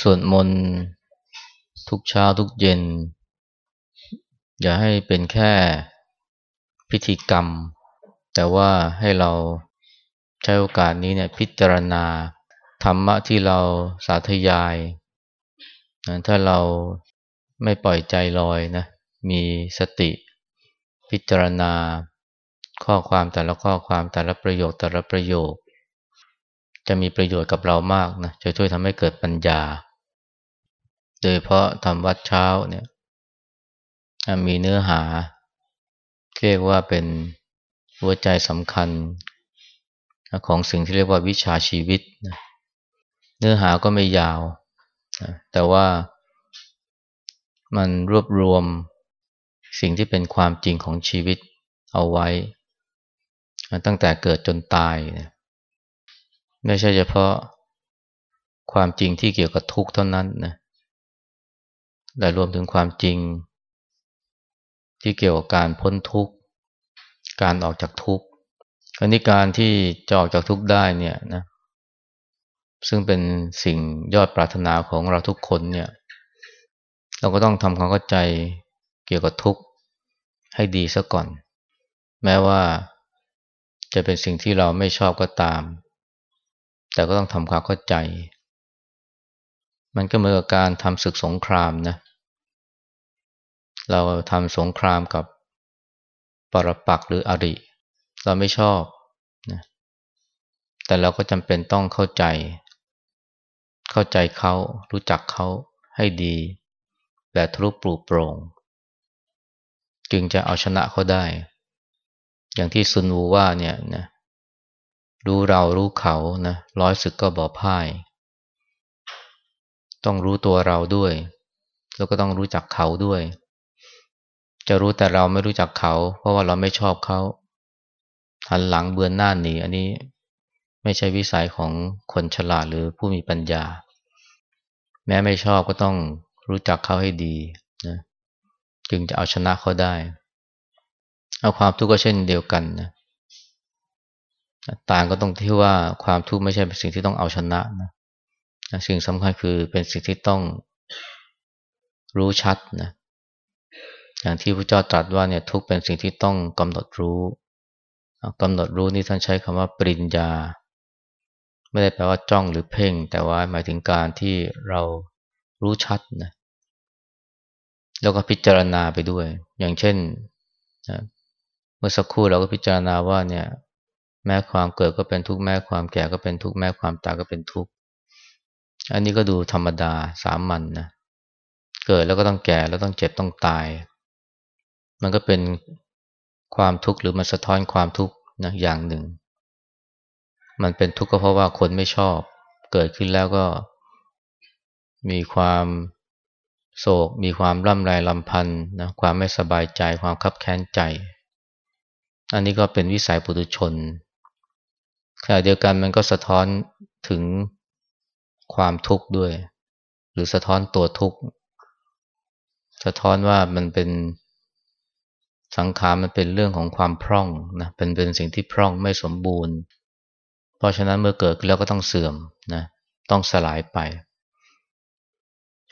สวดมนต์ทุกเช้าทุกเย็น อย่าให้เป็นแค่พิธีกรรม แต่ว่าให้เราใช้โอกาสนี้เนี่ยพิจารณาธรรมะที่เราสาธยายถ้าเราไม่ปล่อยใจลอยนะ มีสติพิจารณา ข้อความแต่ละข้อความแต่ละประโยคแต่ละประโยค จะมีประโยชน์กับเรามากนะ จะช่วยทำให้เกิดปัญญา โดยเพราะทำวัดเช้าเนี่ยมีเนื้อหา เรียกว่าเป็นหัวใจสำคัญ ของสิ่งที่เรียกว่าวิชาชีวิต เนื้อหาก็ไม่ยาว แต่ว่ามันรวบรวมสิ่งที่เป็นความจริงของชีวิตเอาไว้ ตั้งแต่เกิดจนตายไม่ใช่เฉพาะความจริงที่เกี่ยวกับทุกข์เท่านั้นนะ และรวมถึงความจริง ที่เกี่ยวกับการพ้นทุกข์ การออกจากทุกข์อันนี้การที่จะออกจากทุกข์ได้เนี่ยนะซึ่งเป็นสิ่งยอดปรารถนาของเราทุกคนเนี่ย เราก็ต้องทำความเข้าใจเกี่ยวกับทุกข์ให้ดีซะก่อน แม้ว่าจะเป็นสิ่งที่เราไม่ชอบก็ตาม แต่ก็ต้องทำความเข้าใจ มันก็เหมือนกับการทำศึกสงครามนะ เราทำสงครามกับปรปักหรืออริ เราไม่ชอบนะแต่เราก็จำเป็นต้องเข้าใจ เข้าใจเขารู้จักเขาให้ดีแบบทะลุปลุกโปร่งจึงจะเอาชนะเขาได้ อย่างที่ซุนวูว่าเนี่ยนะรู้เรารู้เขานะร้อยศึกก็บ่พ่าย ต้องรู้ตัวเราด้วย แล้วก็ต้องรู้จักเขาด้วย จะรู้แต่เราไม่รู้จักเขา เพราะว่าเราไม่ชอบเขาหันหลังเบือนหน้าหนีอันนี้ไม่ใช่วิสัยของคนฉลาดหรือผู้มีปัญญา แม้ไม่ชอบก็ต้องรู้จักเขาให้ดีนะจึงจะเอาชนะเขาได้ เอาความทุกข์ก็เช่นเดียวกันนะต่างก็ตรงที่ว่าความทุกข์ไม่ใช่เป็นสิ่งที่ต้องเอาชนะนะสิ่งสำคัญคือเป็นสิ่งที่ต้องรู้ชัดนะ อย่างที่พระเจ้าตรัสว่าเนี่ยทุกเป็นสิ่งที่ต้องกำหนดรู้กำหนดรู้นี่ท่านใช้คำว่าปริญญา ไม่ได้แปลว่าจ้องหรือเพ่ง แต่ว่าหมายถึงการที่เรารู้ชัดนะแล้วก็พิจารณาไปด้วย อย่างเช่นเมื่อสักครู่เราก็พิจารณาว่าเนี่ย แม้ความเกิดก็เป็นทุกข์แม้ความแก่ก็เป็นทุกข์แม้ความตายก็เป็นทุกข์อันนี้ก็ดูธรรมดาสามัญนนะเกิดแล้วก็ต้องแก่แล้วต้องเจ็บต้องตาย มันก็เป็นความทุกข์หรือมันสะท้อนความทุกข์นะอย่างหนึ่ง มันเป็นทุกข์ก็เพราะว่าคนไม่ชอบ เกิดขึ้นแล้วก็ มีความโศก มีความร่ำไรลำพันธ์นะความไม่สบายใจ ความคับแค้นใจ อันนี้ก็เป็นวิสัยปุถุชนขณะเดียวกันมันก็สะท้อนถึงความทุกข์ด้วย หรือสะท้อนตัวทุกข์ สะท้อนว่ามันเป็น สังขารมันเป็นเรื่องของความพร่องนะเป็นเป็นสิ่งที่พร่องไม่สมบูรณ์ เพราะฉะนั้นเมื่อเกิดแล้วก็ต้องเสื่อมนะต้องสลายไป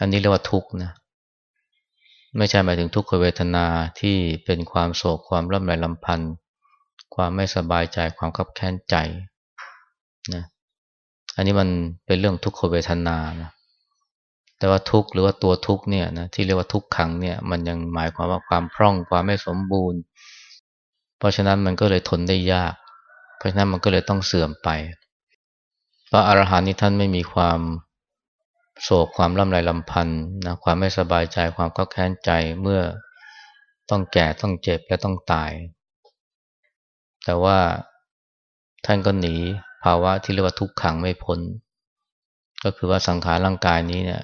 อันนี้เรียกว่าทุกข์นะไม่ใช่หมายถึงทุกขเวทนาที่เป็นความโศกความร่ำไรลำพันธ์ความไม่สบายใจความขับแค้นใจนะอันนี้มันเป็นเรื่องทุกขเวทนานะ แต่ว่าทุกข์หรือว่าตัวทุกข์เนี่ยนะที่เรียกว่าทุกขังเนี่ยมันยังหมายความว่าความพร่องความไม่สมบูรณ์ เพราะฉะนั้นมันก็เลยทนได้ยาก เพราะฉะนั้นมันก็เลยต้องเสื่อมไปพระอรหันต์นี้ท่านไม่มีความโศกความลำไรลำพันธ์นะความไม่สบายใจความก็แค้นใจเมื่อต้องแก่ต้องเจ็บและต้องตาย แต่ว่าท่านก็หนีภาวะที่เรียกว่าทุกขังไม่พ้น ก็คือว่าสังขารร่างกายนี้เนี่ย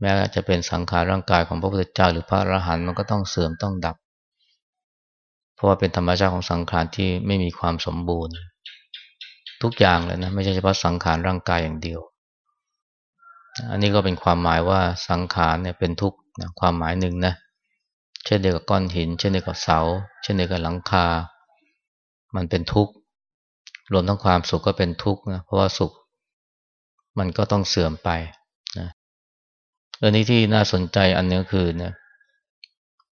แม้จะเป็นสังขารร่างกายของพระพุทธเจ้าหรือพระอรหันต์มันก็ต้องเสื่อมต้องดับ เพราะว่าเป็นธรรมชาติของสังขารที่ไม่มีความสมบูรณ์ ทุกอย่างเลยนะไม่ใช่เฉพาะสังขารร่างกายอย่างเดียว อันนี้ก็เป็นความหมายว่าสังขารเนี่ยเป็นทุกข์นะความหมายหนึ่งนะเช่นเดียวกับก้อนหิน เช่นเดียวกับเสา เช่นเดียวกับหลังคา มันเป็นทุกข์รวมทั้งความสุขก็เป็นทุกข์นะเพราะว่าสุข มันก็ต้องเสื่อมไป เรื่องนี้ที่น่าสนใจอันนึงคือนะ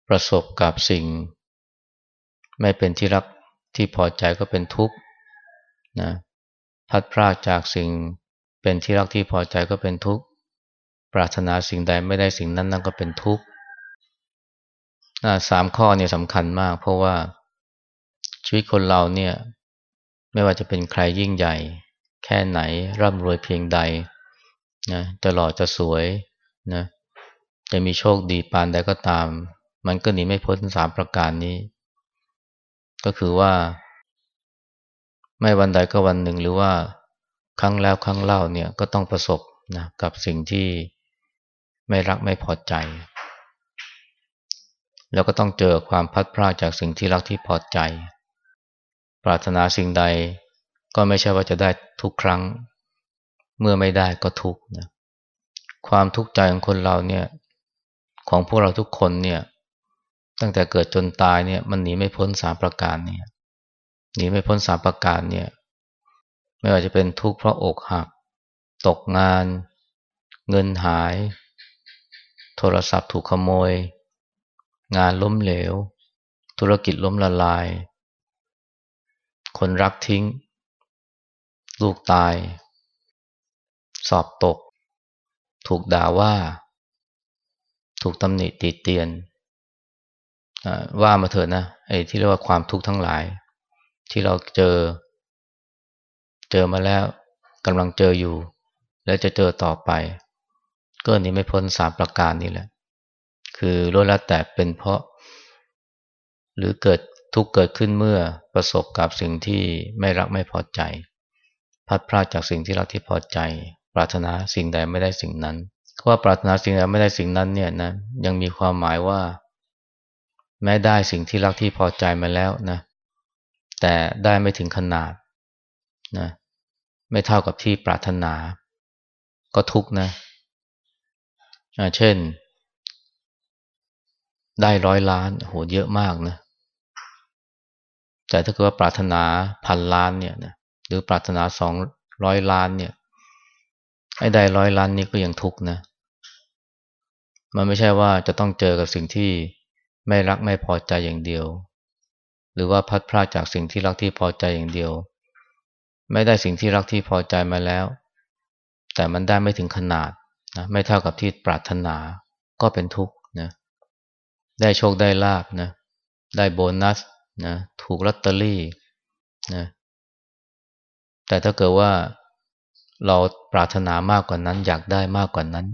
ประสบกับสิ่ง ไม่เป็นที่รักที่พอใจก็เป็นทุกข์นะพัดพรากจากสิ่งเป็นที่รักที่พอใจก็เป็นทุกข์ปรารถนาสิ่งใดไม่ได้สิ่งนั้นนั่นก็เป็นทุกข์สามข้อเนี่ยสำคัญมาก เพราะว่าชีวิตคนเราเนี่ย ไม่ว่าจะเป็นใครยิ่งใหญ่ แค่ไหนร่ำรวยเพียงใดนะจะหล่อจะสวย นะจะมีโชคดีปานใดก็ตาม มันก็หนีไม่พ้นสามประการนี้ ก็คือว่า ไม่วันใดก็วันหนึ่งหรือว่าครั้งแล้วครั้งเล่าเนี่ยก็ต้องประสบนะกับสิ่งที่ไม่รักไม่พอใจ แล้วก็ต้องเจอความพัดพลาดจากสิ่งที่รักที่พอใจ ปรารถนาสิ่งใดก็ไม่ใช่ว่าจะได้ทุกครั้ง เมื่อไม่ได้ก็ทุกนะ ความทุกข์ใจของคนเราเนี่ย ของพวกเราทุกคนเนี่ย ตั้งแต่เกิดจนตายเนี่ย มันหนีไม่พ้นสามประการเนี่ยหนีไม่พ้นสามประการเนี่ย ไม่ว่าจะเป็นทุกข์เพราะอกหัก ตกงาน เงินหาย โทรศัพท์ถูกขโมย งานล้มเหลว ธุรกิจล้มละลาย คนรักทิ้ง ลูกตาย สอบตก ถูกด่าว่า ถูกตำหนิติเตียนว่ามาเถอะนะไอ้ที่เรียกว่าความทุกข์ทั้งหลาย ที่เราเจอ เจอมาแล้วกำลังเจออยู่ และจะเจอต่อไป ก็นี้ไม่พ้นสามประการนี้แหละ คือล้วนแล้วแต่เป็นเพราะ หรือเกิดทุกเกิดขึ้นเมื่อประสบกับสิ่งที่ไม่รักไม่พอใจ พัดพลาดจากสิ่งที่รักที่พอใจ ปรารถนาสิ่งใดไม่ได้สิ่งนั้นเพราะว่าปรารถนาสิ่งใดไม่ได้สิ่งนั้นเนี่ยนะยังมีความหมายว่า แม้ได้สิ่งที่รักที่พอใจมาแล้วนะแต่ได้ไม่ถึงขนาดนะไม่เท่ากับที่ปรารถนา ก็ทุกนะเช่น ได้ร้อยล้านโหเยอะมากนะแต่ถ้าเกิดว่าปรารถนาพันล้านเนี่ยนะหรือปรารถนาสองร้อยล้านเนี่ย ไอ้ได้ร้อยล้านนี้ก็ยังทุกข์นะ มันไม่ใช่ว่าจะต้องเจอกับสิ่งที่ไม่รักไม่พอใจอย่างเดียว หรือว่าพัดพลาดจากสิ่งที่รักที่พอใจอย่างเดียว ไม่ได้สิ่งที่รักที่พอใจมาแล้ว แต่มันได้ไม่ถึงขนาดนะไม่เท่ากับที่ปรารถนาก็เป็นทุกข์นะได้โชคได้ลาบนะได้โบนัสนะถูกลอตเตอรี่นะแต่ถ้าเกิดว่า เราปรารถนามากกว่านั้น อยากได้มากกว่านั้น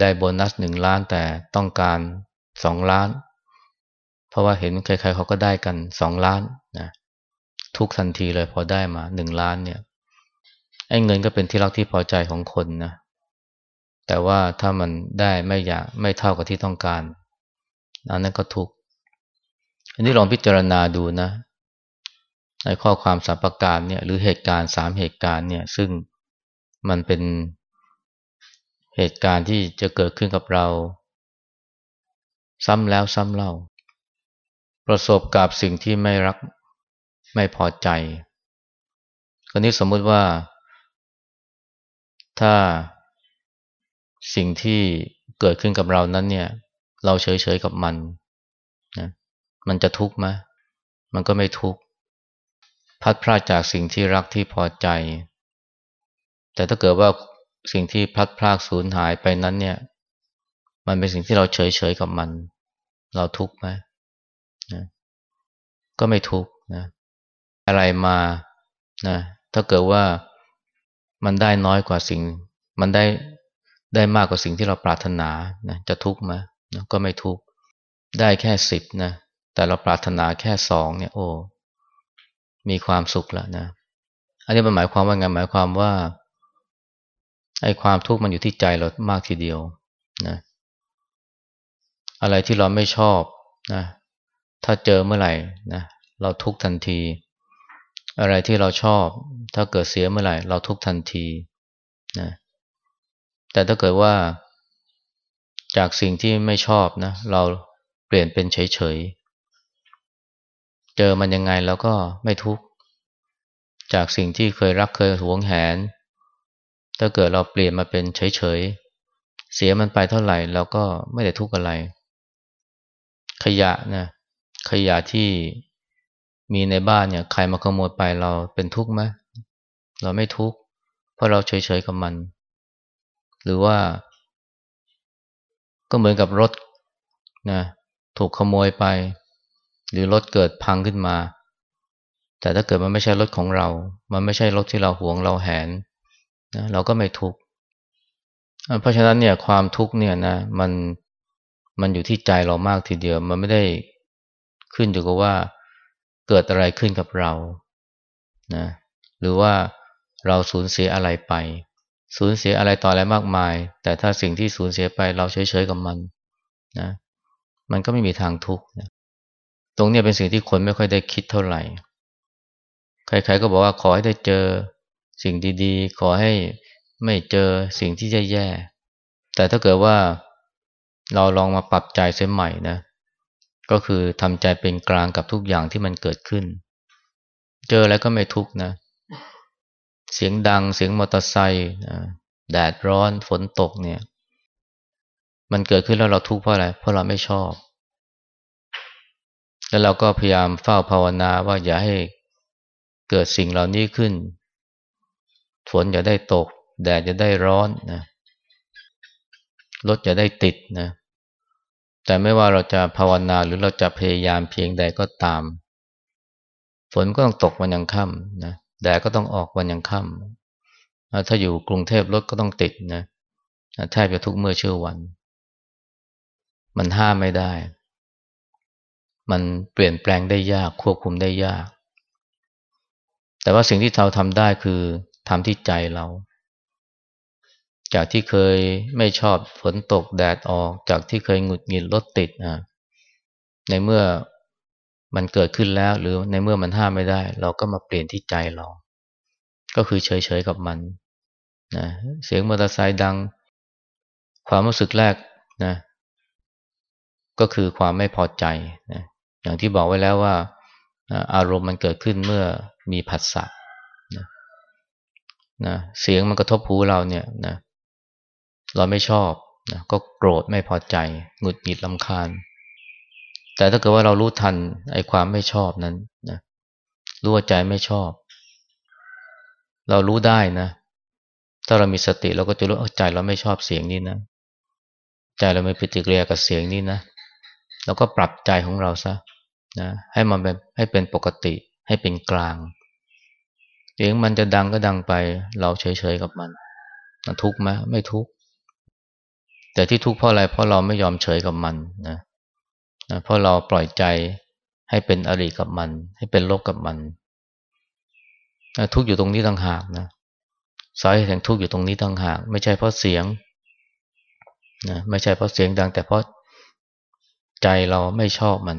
ได้โบนัสหนึ่งล้านแต่ต้องการสองล้าน เพราะว่าเห็นใครๆเขาก็ได้กันสองล้านนะทุกทันทีเลยพอได้มาหนึ่งล้านเนี่ยไอ้เงินก็เป็นที่รักที่พอใจของคนนะแต่ว่าถ้ามันได้ไม่อยากไม่เท่ากับที่ต้องการอันนั้นก็ทุกอันนี้ลองพิจารณาดูนะ ในข้อความสามประการเนี่ยหรือเหตุการณ์สามเหตุการณ์เนี่ยซึ่งมันเป็นเหตุการณ์ที่จะเกิดขึ้นกับเรา ซ้ำแล้วซ้ำเล่า ประสบกับสิ่งที่ไม่รักไม่พอใจคนนี้สมมติว่า ถ้าสิ่งที่เกิดขึ้นกับเรานั้นเนี่ย เราเฉยๆกับมันนะมันจะทุกข์ไหมมันก็ไม่ทุกข์ พัดพลาดจากสิ่งที่รักที่พอใจ แต่ถ้าเกิดว่าสิ่งที่พัดพรากสูญหายไปนั้นเนี่ย มันเป็นสิ่งที่เราเฉยเฉยกับมัน เราทุกข์ไหมนะก็ไม่ทุกข์นะ อะไรมานะถ้าเกิดว่ามันได้น้อยกว่าสิ่ง มันได้ได้มากกว่าสิ่งที่เราปรารถนานะจะทุกข์ไหมนะก็ไม่ทุกข์ได้แค่สิบนะแต่เราปรารถนาแค่สองเนี่ยโอ้ มีความสุขแล้วนะ อันนี้มันหมายความว่าไงหมายความว่าไอ้ความทุกข์มันอยู่ที่ใจเรามากทีเดียวนะอะไรที่เราไม่ชอบนะถ้าเจอเมื่อไหร่นะเราทุกทันที อะไรที่เราชอบ ถ้าเกิดเสียเมื่อไหร่ เราทุกทันทีนะแต่ถ้าเกิดว่าจากสิ่งที่ไม่ชอบนะเราเปลี่ยนเป็นเฉย เจอมันยังไงแล้วก็ไม่ทุกข์จากสิ่งที่เคยรักเคยหวงแหน ถ้าเกิดเราเปลี่ยนมาเป็นเฉยๆ เสียมันไปเท่าไหร่เราก็ไม่ได้ทุกข์อะไร ขยะนะขยะที่มีในบ้านเนี่ยใครมาขโมยไปเราเป็นทุกข์ไหมเราไม่ทุกข์เพราะเราเฉยๆกับมัน หรือว่า ก็เหมือนกับรถนะถูกขโมยไป หรือรถเกิดพังขึ้นมา แต่ถ้าเกิดมันไม่ใช่รถของเรา มันไม่ใช่รถที่เราหวงเราแหนนะเราก็ไม่ทุกข์เพราะฉะนั้นเนี่ยความทุกข์เนี่ยนะมันมันอยู่ที่ใจเรามากทีเดียว มันไม่ได้ขึ้นอยู่กับว่าเกิดอะไรขึ้นกับเรานะหรือว่าเราสูญเสียอะไรไป สูญเสียอะไรต่ออะไรมากมาย แต่ถ้าสิ่งที่สูญเสียไปเราเฉยๆกับมันนะมันก็ไม่มีทางทุกข์นะ ตรงนี้เป็นสิ่งที่คนไม่ค่อยได้คิดเท่าไหร่ ใครๆก็บอกว่าขอให้ได้เจอสิ่งดีๆ ขอให้ไม่เจอสิ่งที่แย่ๆ แต่ถ้าเกิดว่าเราลองมาปรับใจเสียใหม่นะ ก็คือทำใจเป็นกลางกับทุกอย่างที่มันเกิดขึ้น เจออะไรก็ไม่ทุกนะ เสียงดังเสียงมอเตอร์ไซค์แดดร้อนฝนตกเนี่ย มันเกิดขึ้นแล้วเราทุกข์เพราะอะไร เพราะเราไม่ชอบ แล้วเราก็พยายามเฝ้าภาวนาว่าอย่าให้เกิดสิ่งเหล่านี้ขึ้น ฝนจะได้ตก แดดจะได้ร้อนนะรถจะได้ติดนะ แต่ไม่ว่าเราจะภาวนาหรือเราจะพยายามเพียงใดก็ตาม ฝนก็ต้องตกวันยังค่ำนะ แดดก็ต้องออกวันยังค่ำถ้าอยู่กรุงเทพรถก็ต้องติดนะแทบจะทุกเมื่อเชื่อวัน มันห้ามไม่ได้ มันเปลี่ยนแปลงได้ยากควบคุมได้ยาก แต่ว่าสิ่งที่เราทำได้คือทำที่ใจเรา จากที่เคยไม่ชอบฝนตกแดดออก จากที่เคยหงุดหงิดรถติดอะในเมื่อมันเกิดขึ้นแล้วหรือในเมื่อมันห้ามไม่ได้ เราก็มาเปลี่ยนที่ใจเรา ก็คือเฉยๆกับมันนะเสียงมอเตอร์ไซค์ดัง ความรู้สึกแรกนะก็คือความไม่พอใจนะ อย่างที่บอกไว้แล้วว่าอารมณ์มันเกิดขึ้นเมื่อมีผัสสะนะนะเสียงมันกระทบหูเราเนี่ยนะเราไม่ชอบนะก็โกรธไม่พอใจหงุดหงิดลำคาญ แต่ถ้าเกิดว่าเรารู้ทันไอ้ความไม่ชอบนั้นนะรู้ว่าใจไม่ชอบ เรารู้ได้นะ ถ้าเรามีสติเราก็จะรู้ใจเราไม่ชอบเสียงนี้นะใจเราไม่ปฏิกิริยากับเสียงนี้นะเราก็ปรับใจของเราซะ นะให้มันเป็นให้เป็นปกติให้เป็นกลางเสียงมันจะดังก็ดังไป เราเฉยๆกับมันทุกข์ไหมไม่ทุกข์แต่ที่ทุกข์เพราะอะไรเพราะเราไม่ยอมเฉยกับมันนะนะเพราะเราปล่อยใจให้เป็นอริกับมัน ให้เป็นโลกกับมันนะทุกข์อยู่ตรงนี้ต่างหากนะสาเหตุแห่งทุกข์อยู่ตรงนี้ต่างหาก ไม่ใช่เพราะเสียงนะไม่ใช่เพราะเสียงดัง แต่เพราะใจเราไม่ชอบมัน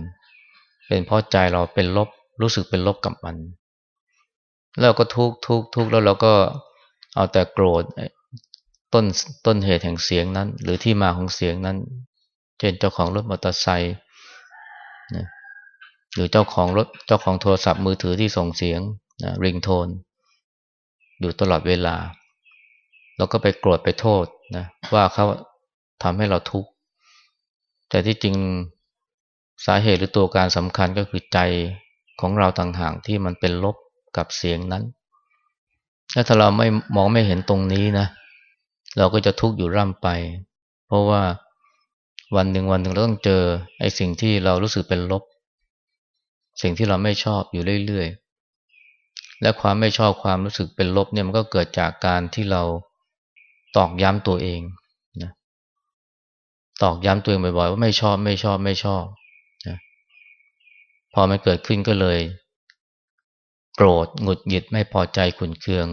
เป็นเพราะใจเราเป็นลบรู้สึกเป็นลบกับมัน แล้วก็ทุกทุกทุกแล้วเราก็เอาแต่โกรธต้นต้นเหตุแห่งเสียงนั้น หรือที่มาของเสียงนั้น เช่นเจ้าของรถมอเตอร์ไซค์นะหรือเจ้าของรถเจ้าของโทรศัพท์มือถือที่ส่งเสียงนะริงโทน อยู่ตลอดเวลาเราก็ไปโกรธไปโทษนะว่าเขาทำให้เราทุกข์แต่ที่จริง สาเหตุหรือตัวการสำคัญก็คือใจของเราต่างหากที่มันเป็นลบกับเสียงนั้น ถ้าเราไม่มองไม่เห็นตรงนี้นะ เราก็จะทุกข์อยู่ร่ำไป เพราะว่าวันหนึ่งวันหนึ่งเราต้องเจอไอ้สิ่งที่เรารู้สึกเป็นลบ สิ่งที่เราไม่ชอบอยู่เรื่อยๆ และความไม่ชอบความรู้สึกเป็นลบเนี่ยมันก็เกิดจากการที่เราตอกย้ำตัวเองนะตอกย้ำตัวเองบ่อยๆว่าไม่ชอบไม่ชอบไม่ชอบ อมันเกิดขึ้นก็เลย โกรธหงุดหงิดไม่พอใจขุนเคือง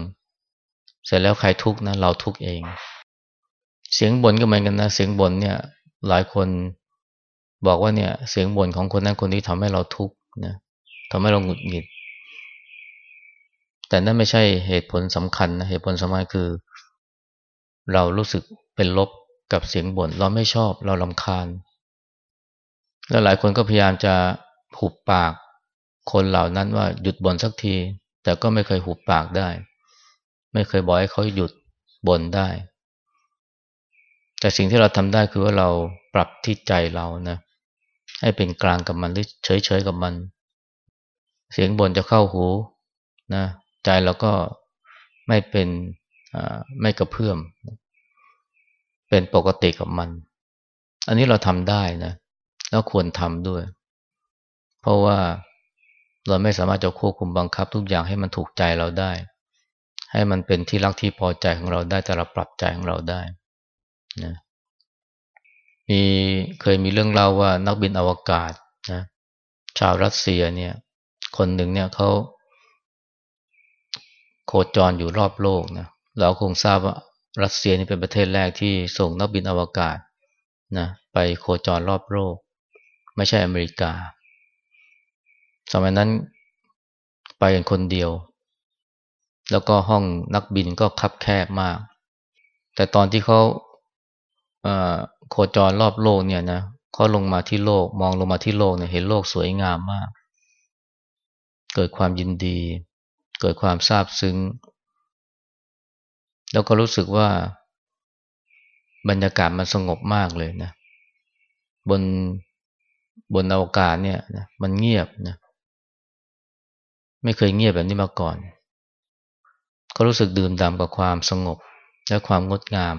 เสร็จแล้วใครทุกข์นะ เราทุกข์เอง เสียงบ่นก็เหมือนกันนะ เสียงบ่นเนี่ย หลายคนบอกว่าเนี่ย เสียงบ่นของคนนั้นคนนี้ทำให้เราทุกข์นะทำให้เราหงุดหงิด แต่นั่นไม่ใช่เหตุผลสำคัญนะเหตุผลสำคัญคือ เรารู้สึกเป็นลบกับเสียงบน่นเราไม่ชอบเราลำคาญ แล้วหลายคนก็พยายามจะ หุบปาก คนเหล่านั้นว่าหยุดบ่นสักที แต่ก็ไม่เคยหุบปากได้ ไม่เคยบอกให้เขาหยุดบ่นได้ แต่สิ่งที่เราทำได้คือว่าเราปรับที่ใจเรานะให้เป็นกลางกับมันหรือเฉยๆกับมัน เสียงบ่นจะเข้าหูนะใจเราก็ไม่เป็นไม่กระเพื่อม เป็นปกติกับมัน อันนี้เราทำได้นะ แล้วควรทำด้วย เพราะว่าเราไม่สามารถจะควบคุมบังคับทุกอย่างให้มันถูกใจเราได้ ให้มันเป็นที่รักที่พอใจของเราได้แต่เราปรับใจของเราได้นะมีเคยมีเรื่องเล่าว่านักบินอวกาศนะชาวรัสเซียเนี่ย คนหนึ่งเนี่ยเขาโคจรอยู่รอบโลกนะเราคงทราบว่ารัสเซียนี่เป็นประเทศแรกที่ส่งนักบินอวกาศนะไปโคจรรอบโลก ไม่ใช่อเมริกา สมัยนั้นไปกันคนเดียว แล้วก็ห้องนักบินก็คับแคบมาก แต่ตอนที่เขาโคจรรอบโลกเนี่ยนะเขาลงมาที่โลก มองลงมาที่โลกเนี่ยเห็นโลกสวยงามมาก เกิดความยินดี เกิดความซาบซึ้ง แล้วก็รู้สึกว่า บรรยากาศมันสงบมากเลยนะ บนบนอวกาศเนี่ยนะมันเงียบนะ ไม่เคยเงียบแบบนี้มาก่อน ก็รู้สึกดื่มด่ำกับความสงบและความงดงาม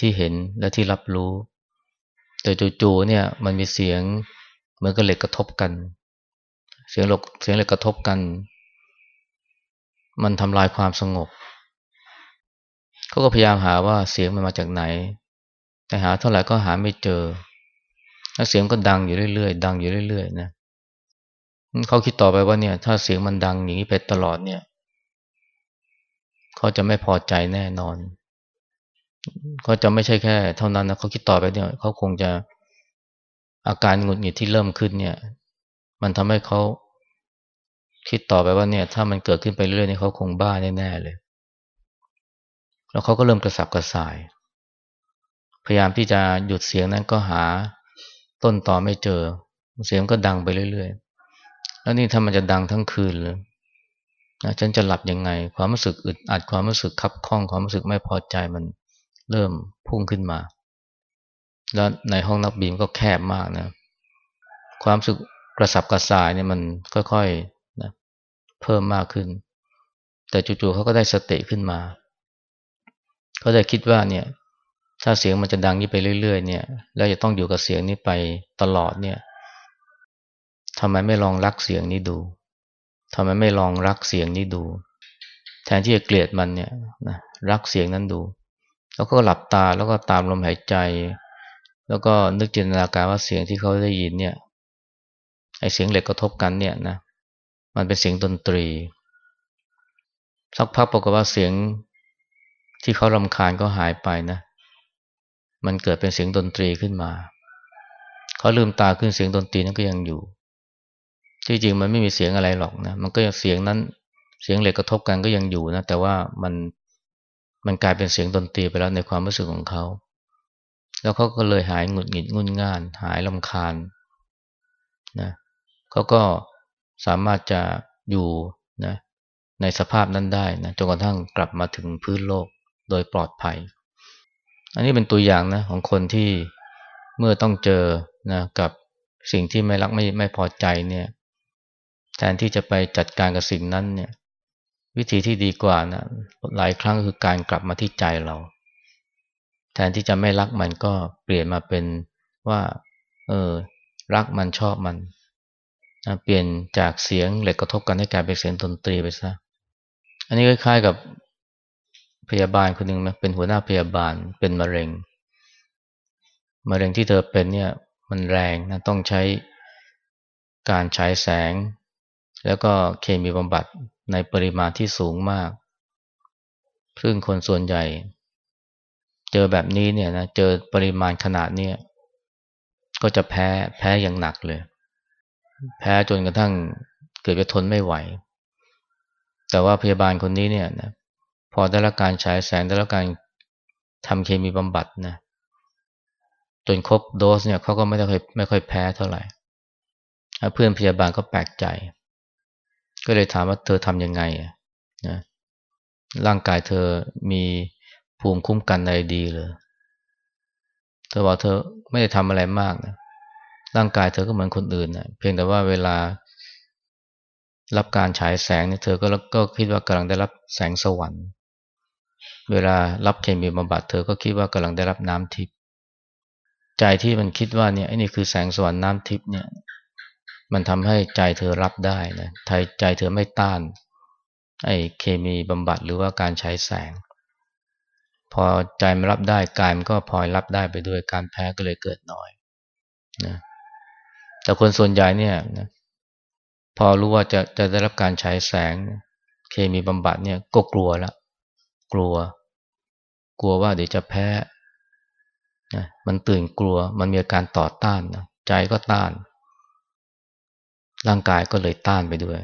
ที่เห็นและที่รับรู้ แต่จู่ๆเนี่ยมันมีเสียงเหมือนกับเหล็กกระทบกัน เสียงหลกเสียงเหล็กกระทบกัน มันทำลายความสงบเขาก็พยายามหาว่าเสียงมันมาจากไหน แต่หาเท่าไหร่ก็หาไม่เจอแล้วเสียงก็ดังอยู่เรื่อยๆ ดังอยู่เรื่อยๆนะ เขาคิดต่อไปว่าเนี่ย ถ้าเสียงมันดังอย่างนี้ไปตลอดเนี่ย เขาจะไม่พอใจแน่นอน เขาจะไม่ใช่แค่ เท่านั้นนะเขาคิดต่อไปเนี่ย เขาคงจะอาการหงุดหงิดที่เริ่มขึ้นเนี่ย มันทำให้เขาคิดต่อไปว่าเนี่ย ถ้ามันเกิดขึ้นไปเรื่อยๆนี่ยเขาคงบ้าแน่ๆเลย แล้วเขาก็เริ่มกระสับกระส่าย พยายามที่จะหยุดเสียงนั้นก็หาต้นต่อไม่เจอ เสียงก็ดังไปเรื่อยๆ แล้วนี่ถ้ามันจะดังทั้งคืนเลยนะฉันจะหลับยังไง ความรู้สึกอึดอัดความรู้สึกคับข้อง ความรู้สึกไม่พอใจมันเริ่มพุ่งขึ้นมา แล้วในห้องนักบินก็แคบมากนะ ความสึกกระสับกระส่ายเนี่ยมันค่อยๆนะเพิ่มมากขึ้น แต่จู่ๆเขาก็ได้สติขึ้นมาเขาได้คิดว่าเนี่ย ถ้าเสียงมันจะดังนี้ไปเรื่อย ๆ เนี่ย แล้วจะต้องอยู่กับเสียงนี้ไปตลอดเนี่ย ทำไมไม่ลองรักเสียงนี้ดูทำไมไม่ลองรักเสียงนี้ดู แทนที่จะเกลียดมันเนี่ยนะรักเสียงนั้นดู แล้วก็หลับตาแล้วก็ตามลมหายใจ แล้วก็นึกจินตนาการว่าเสียงที่เขาได้ยินเนี่ยไอเสียงเหล็กกระทบกันเนี่ยนะมันเป็นเสียงดนตรี สักพักปรากฏว่าเสียงที่เขารำคาญก็หายไปนะ มันเกิดเป็นเสียงดนตรีขึ้นมา เขาลืมตาขึ้นเสียงดนตรีนั้นก็ยังอยู่ ที่จริงมันไม่มีเสียงอะไรหรอกนะ มันก็ยังเสียงนั้น เสียงเหล็กกระทบกันก็ยังอยู่นะ แต่ว่ามันมันกลายเป็นเสียงดนตรีไปแล้วในความรู้สึกของเขา แล้วเขาก็เลยหายหงุดหงิดงุนง่าน หายลำคาญนะเขาก็สามารถจะอยู่นะในสภาพนั้นได้นะจนกระทั่งกลับมาถึงพื้นโลกโดยปลอดภัย อันนี้เป็นตัวอย่างนะของคนที่เมื่อต้องเจอนะกับสิ่งที่ไม่รักไม่ไม่พอใจเนี่ย ทนที่จะไปจัดการกับสิ่งนั้นเนี่ย วิธีที่ดีกว่านะหลายครั้งคือการกลับมาที่ใจเรา แทนที่จะไม่รักมันก็เปลี่ยนมาเป็นว่า เออ รักมันชอบมันเปลี่ยนจากเสียงเหล็กกระทบกันให้กลายเป็นเสียงดนตรีไปซะอันนี้คล้ายๆกับพยาบาลคนหนึ่งนะเป็นหัวหน้าพยาบาลเป็นมะเร็งมะเร็งที่เธอเป็นเนี่ย มันแรงนะต้องใช้การฉายแสง แล้วก็เคมีบำบัดในปริมาณที่สูงมาก ซึ่งคนส่วนใหญ่ เจอแบบนี้เนี่ยนะเจอปริมาณขนาดเนี้ยก็จะแพ้แพ้อย่างหนักเลย แพ้จนกระทั่งเกิดจะทนไม่ไหว แต่ว่าพยาบาลคนนี้เนี่ยนะพอได้รับการฉายแสงได้รับการทำเคมีบำบัดนะจนครบโดสเนี่ยเขาก็ไม่ได้ค่อยไม่ค่อยแพ้เท่าไหร่เพื่อนพยาบาลก็แปลกใจ ก็เลยถามว่าเธอทำยังไงนะร่างกายเธอมีภูมิคุ้มกันอะไรดีเลยเธอบอกเธอไม่ได้ทำอะไรมากนะร่างกายเธอก็เหมือนคนอื่นนะเพียงแต่ว่าเวลารับการฉายแสงเนี่ยเธอก็ก็คิดว่ากำลังได้รับแสงสวรรค์ เวลารับเคมีบำบัดเธอก็คิดว่ากำลังได้รับน้ำทิพย์ใจที่มันคิดว่าเนี่ยไอ้นี่คือแสงสวรรค์น้ำทิพย์เนี่ย มันทำให้ใจเธอรับได้นะใจเธอไม่ต้านไอ้เคมีบำบัดหรือว่าการใช้แสง พอใจมันรับได้กายมันก็พลอยรับได้ไปด้วยการแพ้ก็เลยเกิดน้อยนะแต่คนส่วนใหญ่เนี่ยนะพอรู้ว่าจะจะได้รับการใช้แสง เคมีบำบัดเนี่ยก็กลัวล้วกลัว กลัวว่าเดี๋ยวจะแพ้นะมันตื่นกลัวมันมีอาการต่อต้านนะใจก็ต้าน ร่างกายก็เลยต้านไปด้วย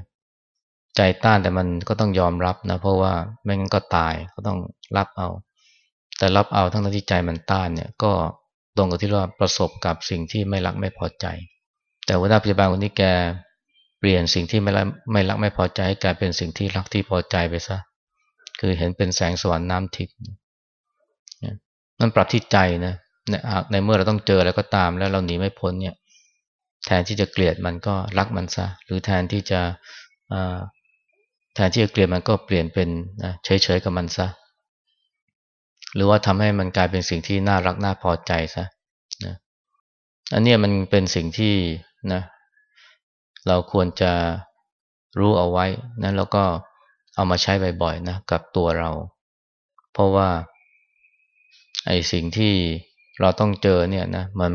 ใจต้านแต่มันก็ต้องยอมรับนะ เพราะว่าไม่งั้นก็ตายก็ต้องรับเอา แต่รับเอาทั้งที่ใจมันต้านเนี่ยก็ตรงกับที่เราประสบกับสิ่งที่ไม่รักไม่พอใจ แต่ว่าพยาบาลคนนี้แกเปลี่ยนสิ่งที่ไม่รักไม่รักไม่พอใจให้กลายเป็นสิ่งที่รักที่พอใจไปซะคือเห็นเป็นแสงสว่างน้ำทิพย์มันปรับที่ใจนะในเมื่อเราต้องเจออะไรก็ตามแล้วเราหนีไม่พ้นเนี่ย แทนที่จะเกลียดมันก็รักมันซะ หรือแทนที่จะแทนที่จะเกลียดมันก็เปลี่ยนเป็นเฉยๆกับมันซะ หรือว่าทำให้มันกลายเป็นสิ่งที่น่ารักน่าพอใจซะนะอันนี้มันเป็นสิ่งที่นะเราควรจะรู้เอาไว้นะแล้วก็เอามาใช้บ่อยๆนะกับตัวเรา เพราะว่าไอ้สิ่งที่เราต้องเจอเนี่ยนะมัน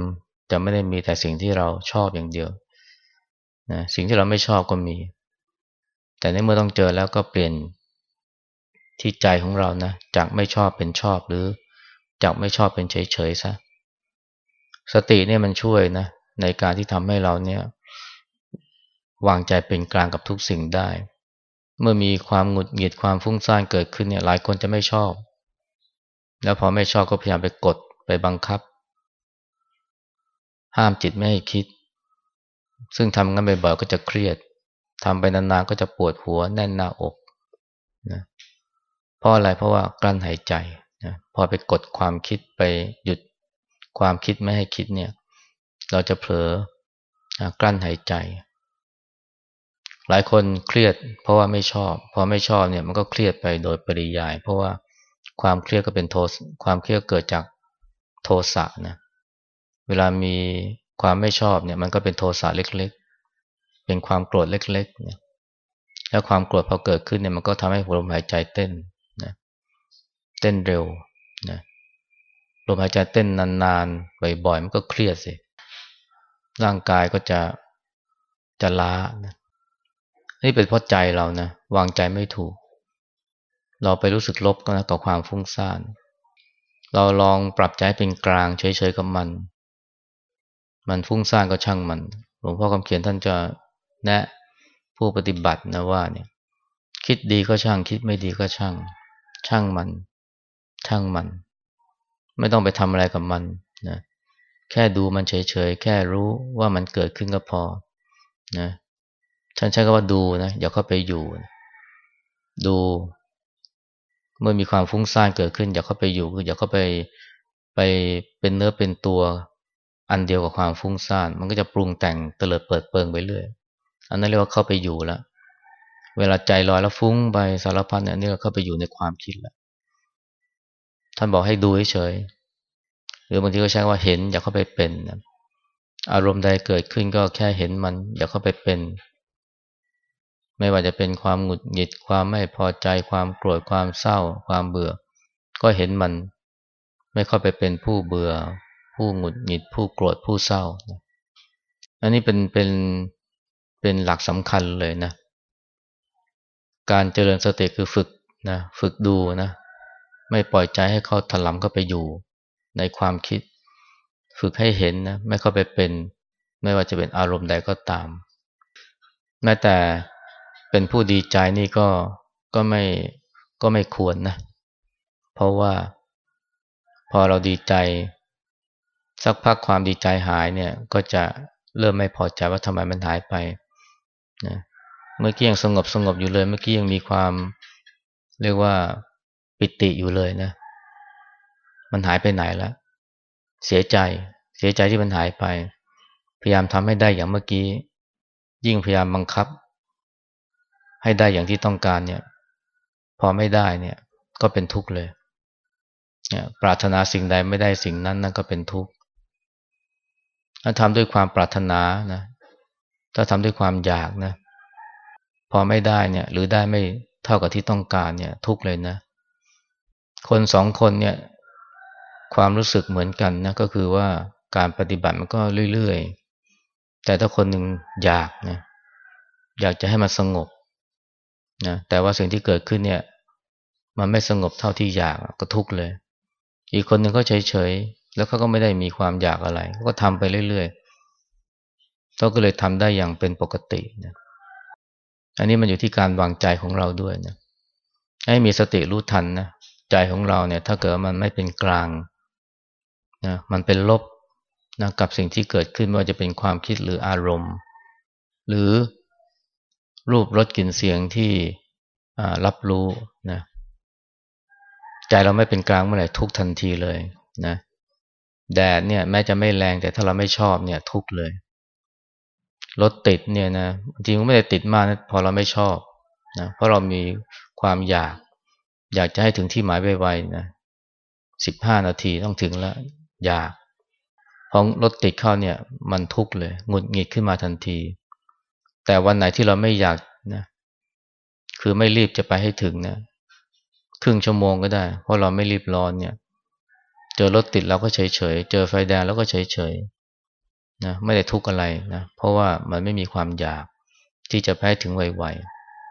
จะไม่ได้มีแต่สิ่งที่เราชอบอย่างเดียวนะสิ่งที่เราไม่ชอบก็มี แต่ในเมื่อต้องเจอแล้วก็เปลี่ยนที่ใจของเรานะจากไม่ชอบเป็นชอบหรือจากไม่ชอบเป็นเฉยๆซะสติเนี่ยมันช่วยนะในการที่ทำให้เราเนี่ยวางใจเป็นกลางกับทุกสิ่งได้ เมื่อมีความหงุดหงิดความฟุ้งซ่านเกิดขึ้นเนี่ยหลายคนจะไม่ชอบ แล้วพอไม่ชอบก็พยายามไปกดไปบังคับ ห้ามจิตไม่ให้คิด ซึ่งทำงั้นบ่อยๆก็จะเครียดทำไปนานๆก็จะปวดหัวแน่นหน้าอกนะเพราะอะไรเพราะว่ากลั้นหายใจนะพอไปกดความคิดไปหยุดความคิดไม่ให้คิดเนี่ย เราจะเผลอกลั้นหายใจ หลายคนเครียด เพราะว่าไม่ชอบ พอไม่ชอบเนี่ยมันก็เครียดไปโดยปริยาย เพราะว่าความเครียดก็เป็นโทสความเครียดเกิดจากโทสะนะ เวลามีความไม่ชอบเนี่ยมันก็เป็นโทสะเล็กๆ เป็นความโกรธเล็กๆนี่ยแล้วความโกรธพอเกิดขึ้นเนี่ยมันก็ทำให้หัวลมหายใจเต้นนะเต้นเร็วนะลมหายใจเต้นนานๆบ่อยๆมันก็เครียดสิร่างกายก็จะจะล้านะนี่เป็นเพราะใจเรานะวางใจไม่ถูก เราไปรู้สึกลบกันนะกับความฟุ้งซ่าน เราลองปรับใจเป็นกลางเฉยๆกับมัน มันฟุ้งซ่านก็ช่างมัน หลวงพ่อคำเขียนท่านจะแนะผู้ปฏิบัตินะว่าเนี่ย คิดดีก็ช่าง คิดไม่ดีก็ช่าง ช่างมัน ช่างมัน ไม่ต้องไปทำอะไรกับมันนะแค่ดูมันเฉยๆแค่รู้ว่ามันเกิดขึ้นก็พอนะฉันใช้คำว่าดูนะอย่าเข้าไปอยู่ ดู เมื่อมีความฟุ้งซ่านเกิดขึ้น อย่าเข้าไปอยู่อย่าเข้าไปไปเป็นเนื้อเป็นตัว อันเดียวกับความฟุ้งซ่าน มันก็จะปรุงแต่งเตลิดเปิดเปิงไปเรื่อย อันนั้นเรียกว่าเข้าไปอยู่แล้วเวลาใจลอยแล้วฟุ้งไปสารพัดเนี่ยนี่เราเข้าไปอยู่ในความคิดแล้วท่านบอกให้ดูเฉยหรือบางทีก็ใช้ว่าเห็นอย่าเข้าไปเป็นอารมณ์ใดเกิดขึ้นก็แค่เห็นมัน อย่าเข้าไปเป็น ไม่ว่าจะเป็นความหงุดหงิดความไม่พอใจความโกรธความเศร้า ความเบื่อ ก็เห็นมัน ไม่เข้าไปเป็นผู้เบื่อ ผู้หงุดหงิดผู้โกรธผู้เศร้า อันนี้เป็นเป็นเป็นหลักสำคัญเลยนะ การเจริญสติคือฝึกนะฝึกดูนะ ไม่ปล่อยใจให้เขาถลำเข้าไปอยู่ในความคิด ฝึกให้เห็นนะไม่เข้าไปเป็น ไม่ว่าจะเป็นอารมณ์ใดก็ตาม แม้แต่เป็นผู้ดีใจนี่ก็ก็ไม่ก็ไม่ควรนะ เพราะว่าพอเราดีใจ สักพักความดีใจหายเนี่ยก็จะเริ่มไม่พอใจว่าทำไมมันหายไปนะเมื่อกี้ยังสงบสงบอยู่เลย เมื่อกี้ยังมีความเรียกว่าปิติอยู่เลยนะ มันหายไปไหนแล้วเสียใจ เสียใจที่มันหายไป พยายามทำให้ได้อย่างเมื่อกี้ ยิ่งพยายามบังคับ ให้ได้อย่างที่ต้องการเนี่ย พอไม่ได้เนี่ย ก็เป็นทุกข์เลยเนี่ยปรารถนาสิ่งใดไม่ได้สิ่งนั้นนั่นก็เป็นทุกข์ ถ้าทำด้วยความปรารถนานะ ถ้าทำด้วยความอยากนะ พอไม่ได้เนี่ย หรือได้ไม่เท่ากับที่ต้องการเนี่ย ทุกเลยนะ คนสองคนเนี่ย ความรู้สึกเหมือนกันนะก็คือว่าการปฏิบัติมันก็เรื่อยๆ แต่ถ้าคนหนึ่งอยากนะอยากจะให้มันสงบนะแต่ว่าสิ่งที่เกิดขึ้นเนี่ย มันไม่สงบเท่าที่อยากก็ทุกเลย อีกคนหนึ่งก็เฉยๆ แล้วเขาก็ไม่ได้มีความอยากอะไรก็ทำไปเรื่อยๆเขาก็เลยทำได้อย่างเป็นปกตินะอันนี้มันอยู่ที่การวางใจของเราด้วยนะให้มีสติรู้ทันนะใจของเราเนี่ย ถ้าเกิดมันไม่เป็นกลางนะมันเป็นลบนะกับสิ่งที่เกิดขึ้นไม่ว่าจะเป็นความคิดหรืออารมณ์ หรือรูปรสกลิ่นเสียงที่รับรู้นะใจเราไม่เป็นกลางเมื่อไหร่ทุกทันทีเลยนะ แดดเนี่ยแม้จะไม่แรงแต่ถ้าเราไม่ชอบเนี่ยทุกเลย รถติดเนี่ยนะจริงไม่ได้ติดมากนะพอเราไม่ชอบนะเพราะเรามีความอยาก อยากจะให้ถึงที่หมายไวๆนะสิบห้านาทีต้องถึงแล้ว อยากพอรถติดเข้าเนี่ยมันทุกข์เลยหงุดหงิดขึ้นมาทันที แต่วันไหนที่เราไม่อยากนะคือไม่รีบจะไปให้ถึงนะครึ่งชั่วโมงก็ได้ เพราะเราไม่รีบร้อนเนี่ย เจอรถติดเราก็เฉยเฉยเจอไฟแดงเราก็เฉยเฉยนะไม่ได้ทุกข์อะไรนะเพราะว่ามันไม่มีความอยากที่จะไปถึงไว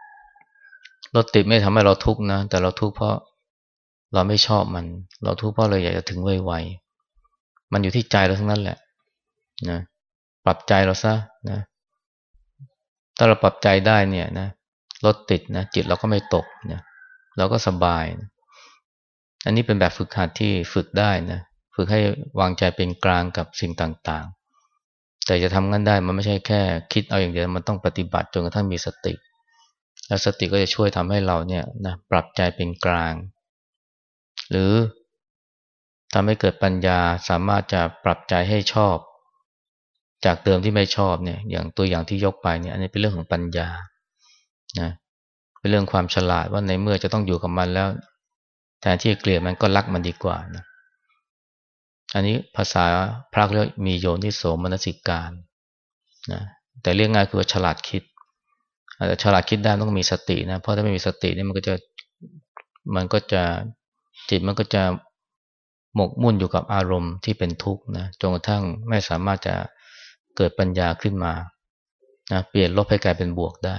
ๆรถติดไม่ทำให้เราทุกข์นะ แต่เราทุกข์เพราะเราไม่ชอบมัน เราทุกข์เพราะเราอยากจะถึงไวๆมันอยู่ที่ใจเราทั้งนั้นแหละนะปรับใจเราซะนะถ้าเราปรับใจได้เนี่ยนะรถติดนะจิตเราก็ไม่ตกนะเราก็สบายนะ อันนี้เป็นแบบฝึกหัดที่ฝึกได้นะ ฝึกให้วางใจเป็นกลางกับสิ่งต่างๆ แต่จะทำงั้นได้มันไม่ใช่แค่คิดเอาอย่างเดียว มันต้องปฏิบัติจนกระทั่งมีสติ แล้วสติก็จะช่วยทำให้เราเนี่ยนะปรับใจเป็นกลาง หรือทำให้เกิดปัญญาสามารถจะปรับใจให้ชอบ จากเดิมที่ไม่ชอบเนี่ย อย่างตัวอย่างที่ยกไปเนี่ย อันนี้เป็นเรื่องของปัญญา นะ เป็นเรื่องความฉลาดว่าในเมื่อจะต้องอยู่กับมันแล้ว แทนที่จะเกลียดมันก็รักมันดีกว่านะอันนี้ภาษาพระเรียกมีโยนิโสมนสิการนะแต่เรียกง่ายคือฉลาดคิดแต่ฉลาดคิดได้ต้องมีสตินะเพราะถ้าไม่มีสตินี่มันก็จะมันก็จะจิตมันก็จะหมกมุ่นอยู่กับอารมณ์ที่เป็นทุกข์นะจนกระทั่งไม่สามารถจะเกิดปัญญาขึ้นมานะเปลี่ยนลบให้กลายเป็นบวกได้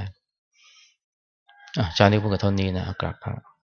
อะชาตินี้พูดกับเท่านี้นะกราบพระ